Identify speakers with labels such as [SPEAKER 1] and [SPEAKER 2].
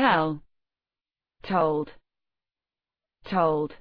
[SPEAKER 1] tell, told, told.